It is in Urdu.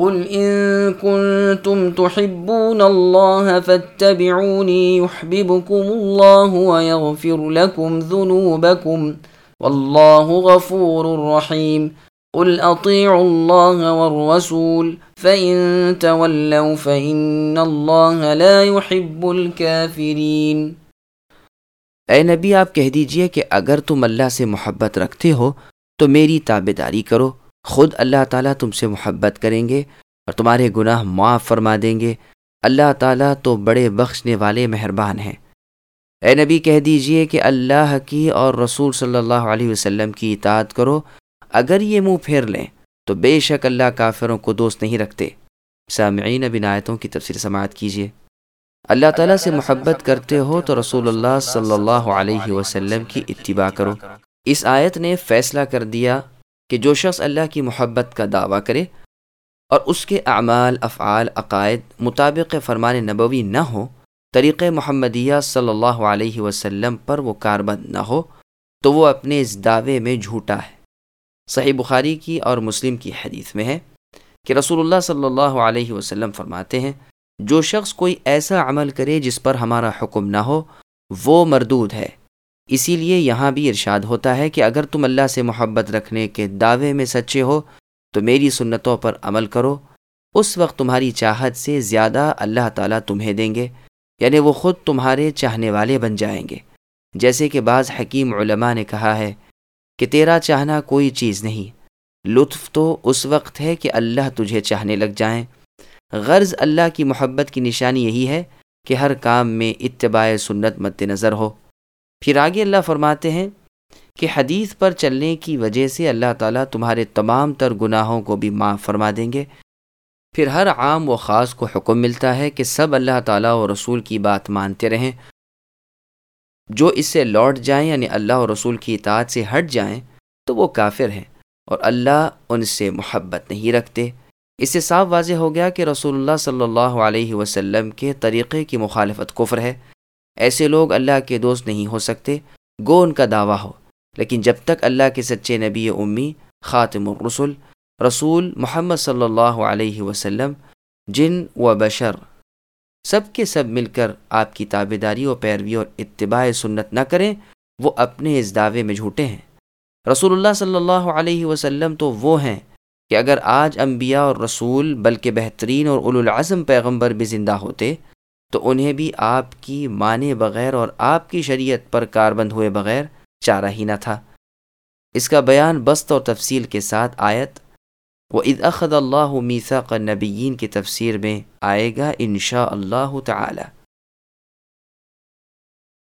قل إن كنتم تحبون الله فاتبعوني يحببكم الله ويغفر لكم ذنوبكم والله غفور رحيم قل أطيعوا الله والرسول فإن تولوا فإن الله لا يحب الكافرين اے نبی، آپ کہہ دیجیے کہ اگر تم اللہ سے محبت رکھتے ہو تو میری تابے داری کرو خود اللہ تعالیٰ تم سے محبت کریں گے اور تمہارے گناہ معاف فرما دیں گے۔ اللہ تعالیٰ تو بڑے بخشنے والے مہربان ہیں۔ اے نبی، کہہ دیجیے کہ اللہ کی اور رسول صلی اللہ علیہ وسلم کی اطاعت کرو۔ اگر یہ منہ پھیر لیں تو بے شک اللہ کافروں کو دوست نہیں رکھتے۔ سامعین بنایتوں کی تفسیر سماعت کیجیے اللہ تعالیٰ سے محبت کرتے ہو تو رسول اللہ صلی اللہ علیہ وسلم کی اتباع کرو۔ اس آیت نے فیصلہ کر دیا کہ جو شخص اللہ کی محبت کا دعویٰ کرے اور اس کے اعمال، افعال، عقائد مطابق فرمان نبوی نہ ہو طریق محمدیہ صلی اللہ علیہ وسلم پر وہ کاربند نہ ہو، تو وہ اپنے اس دعوے میں جھوٹا ہے۔ صحیح بخاری کی اور مسلم کی حدیث میں ہے کہ رسول اللہ صلی اللہ علیہ وسلم فرماتے ہیں، جو شخص کوئی ایسا عمل کرے جس پر ہمارا حکم نہ ہو، وہ مردود ہے۔ اسی لیے یہاں بھی ارشاد ہوتا ہے کہ اگر تم اللہ سے محبت رکھنے کے دعوے میں سچے ہو، تو میری سنتوں پر عمل کرو۔ اس وقت تمہاری چاہت سے زیادہ اللہ تعالیٰ تمہیں دیں گے یعنی وہ خود تمہارے چاہنے والے بن جائیں گے۔ جیسے کہ بعض حکیم علماء نے کہا ہے کہ تیرا چاہنا کوئی چیز نہیں۔ لطف تو اس وقت ہے کہ اللہ تجھے چاہنے لگ جائیں۔ غرض اللہ کی محبت کی نشانی یہی ہے کہ ہر کام میں اتباع سنت مد نظر ہو۔ پھر آگے اللہ فرماتے ہیں کہ حدیث پر چلنے کی وجہ سے اللہ تعالیٰ تمہارے تمام تر گناہوں کو بھی معاف فرما دیں گے۔ پھر ہر عام و خاص کو حکم ملتا ہے کہ سب اللہ تعالیٰ و رسول کی بات مانتے رہیں۔ جو اس سے لوٹ جائیں یعنی اللہ و رسول کی اطاعت سے ہٹ جائیں تو وہ کافر ہیں اور اللہ ان سے محبت نہیں رکھتے۔ اس سے صاف واضح ہو گیا کہ رسول اللہ صلی اللہ علیہ وسلم کے طریقے کی مخالفت کفر ہے۔ ایسے لوگ اللہ کے دوست نہیں ہو سکتے، گو ان کا دعویٰ ہو۔ لیکن جب تک اللہ کے سچے نبی امی، خاتم الرسل، رسول محمد صلی اللہ علیہ وسلم، جن و بشر، سب کے سب مل کر آپ کی تابے داری و پیروی اور اتباع سنت نہ کریں، وہ اپنے اس دعوے میں جھوٹے ہیں۔ رسول اللہ صلی اللہ علیہ وسلم تو وہ ہیں کہ اگر آج انبیاء اور رسول بلکہ بہترین اور العظم پیغمبر بھی زندہ ہوتے تو انہیں بھی آپ کی مانے بغیر اور آپ کی شریعت پر کاربند ہوئے بغیر چارہ ہی نہ تھا۔ اس کا بیان بست اور تفصیل کے ساتھ آیت وہ اخد اللہ میسا کا نبیین کی تفسیر میں آئے گا انشاء اللہ تعالی۔